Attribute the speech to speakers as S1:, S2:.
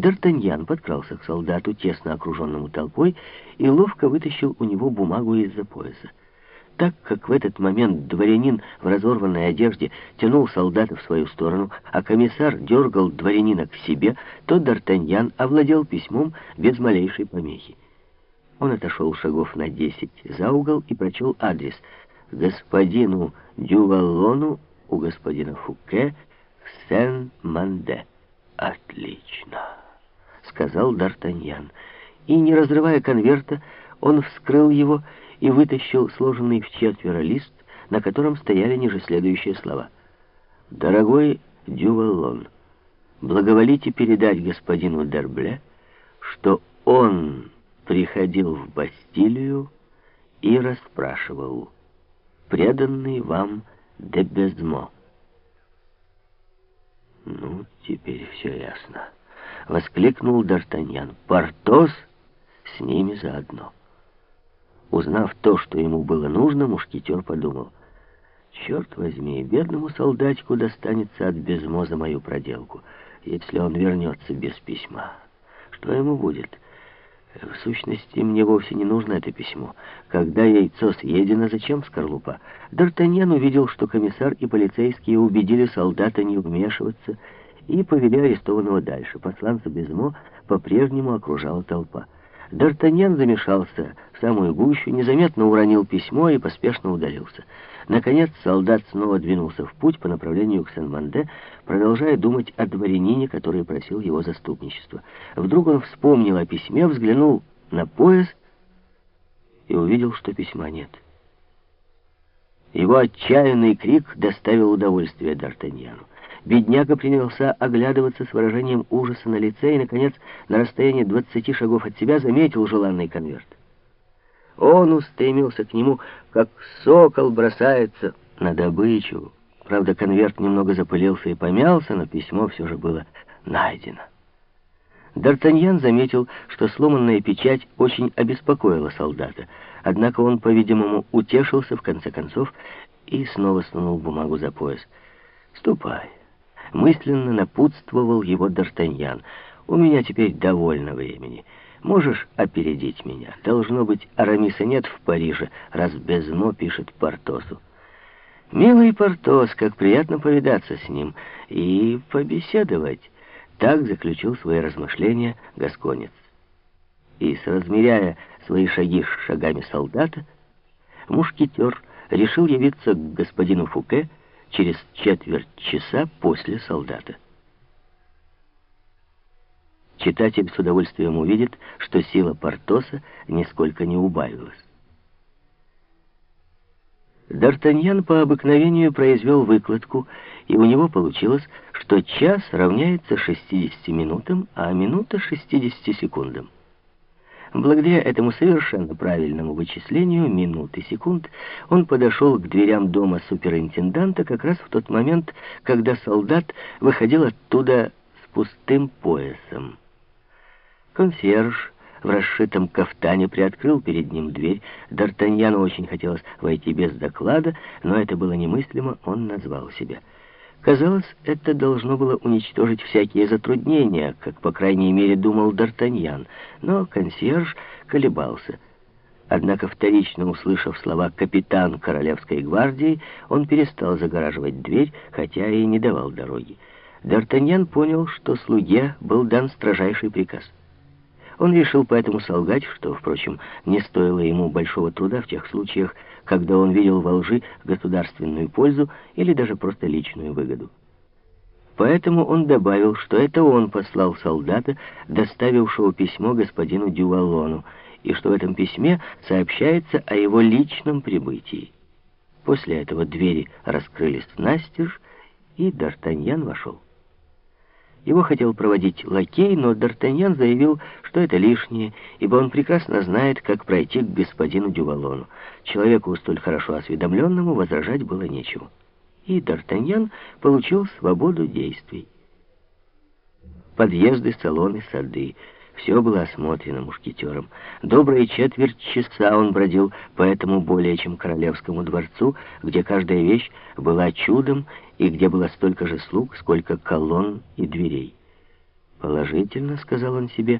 S1: Д'Артаньян подкрался к солдату, тесно окруженному толпой, и ловко вытащил у него бумагу из-за пояса. Так как в этот момент дворянин в разорванной одежде тянул солдата в свою сторону, а комиссар дергал дворянина к себе, то Д'Артаньян овладел письмом без малейшей помехи. Он отошел шагов на десять за угол и прочел адрес «Господину Дювалону у господина Фуке в Сен-Манде». «Отлично», — сказал Д'Артаньян. И, не разрывая конверта, он вскрыл его и вытащил сложенный в четверо лист, на котором стояли ниже следующие слова. «Дорогой Дювалон, благоволите передать господину Дербле, что он приходил в Бастилию и расспрашивал, преданный вам де Безмо». «Ну, теперь все ясно», — воскликнул Д'Артаньян. «Портос с ними заодно». Узнав то, что ему было нужно, мушкетер подумал, «Черт возьми, бедному солдатику достанется от Безмо за мою проделку, если он вернется без письма. Что ему будет?» В сущности, мне вовсе не нужно это письмо. Когда яйцо съедено, зачем скорлупа? Д'Артаньян увидел, что комиссар и полицейские убедили солдата не вмешиваться и повели арестованного дальше. Посланца Безмо по-прежнему окружала толпа. Д'Артаньян замешался в самую гущу, незаметно уронил письмо и поспешно удалился. Наконец солдат снова двинулся в путь по направлению к Сен-Манде, продолжая думать о дворянине, который просил его заступничества. Вдруг он вспомнил о письме, взглянул на пояс и увидел, что письма нет. Его отчаянный крик доставил удовольствие Д'Артаньяну. Бедняга принялся оглядываться с выражением ужаса на лице и, наконец, на расстоянии двадцати шагов от себя заметил желанный конверт. Он устремился к нему, как сокол бросается на добычу. Правда, конверт немного запылился и помялся, но письмо все же было найдено. Д'Артаньян заметил, что сломанная печать очень обеспокоила солдата, однако он, по-видимому, утешился в конце концов и снова сунул бумагу за пояс. «Ступай». Мысленно напутствовал его Д'Артаньян. «У меня теперь довольно времени. Можешь опередить меня? Должно быть, Арамиса нет в Париже, раз Безмо пишет Портосу». «Милый Портос, как приятно повидаться с ним и побеседовать». Так заключил свои размышления Гасконец. И, соразмеряя свои шаги с шагами солдата, мушкетер решил явиться к господину Фуке, через четверть часа после солдата. Читатель с удовольствием увидит, что сила Портоса нисколько не убавилась. Д'Артаньян по обыкновению произвел выкладку, и у него получилось, что час равняется 60 минутам, а минута 60 секундам. Благодаря этому совершенно правильному вычислению минут и секунд он подошел к дверям дома суперинтенданта как раз в тот момент, когда солдат выходил оттуда с пустым поясом. Консьерж в расшитом кафтане приоткрыл перед ним дверь. Д'Артаньяну очень хотелось войти без доклада, но это было немыслимо, он назвал себя. Казалось, это должно было уничтожить всякие затруднения, как, по крайней мере, думал Д'Артаньян, но консьерж колебался. Однако, вторично услышав слова «капитан Королевской гвардии», он перестал загораживать дверь, хотя и не давал дороги. Д'Артаньян понял, что слуге был дан строжайший приказ — он решил поэтому солгать, что, впрочем, не стоило ему большого труда в тех случаях, когда он видел во лжи государственную пользу или даже просто личную выгоду. Поэтому он добавил, что это он послал солдата, доставившего письмо господину Дювалону, и что в этом письме сообщается о его личном прибытии. После этого двери раскрылись настежь, и Д'Артаньян вошел. Его хотел проводить лакей, но Д'Артаньян заявил, что это лишнее, ибо он прекрасно знает, как пройти к господину Дювалону. Человеку столь хорошо осведомленному возражать было нечего. И Д'Артаньян получил свободу действий. Подъезды, салоны, сады — все было осмотрено мушкетером. Добрые четверть часа он бродил по этому более чем королевскому дворцу, где каждая вещь была чудом и где было столько же слуг, сколько колонн и дверей. Положительно, сказал он себе,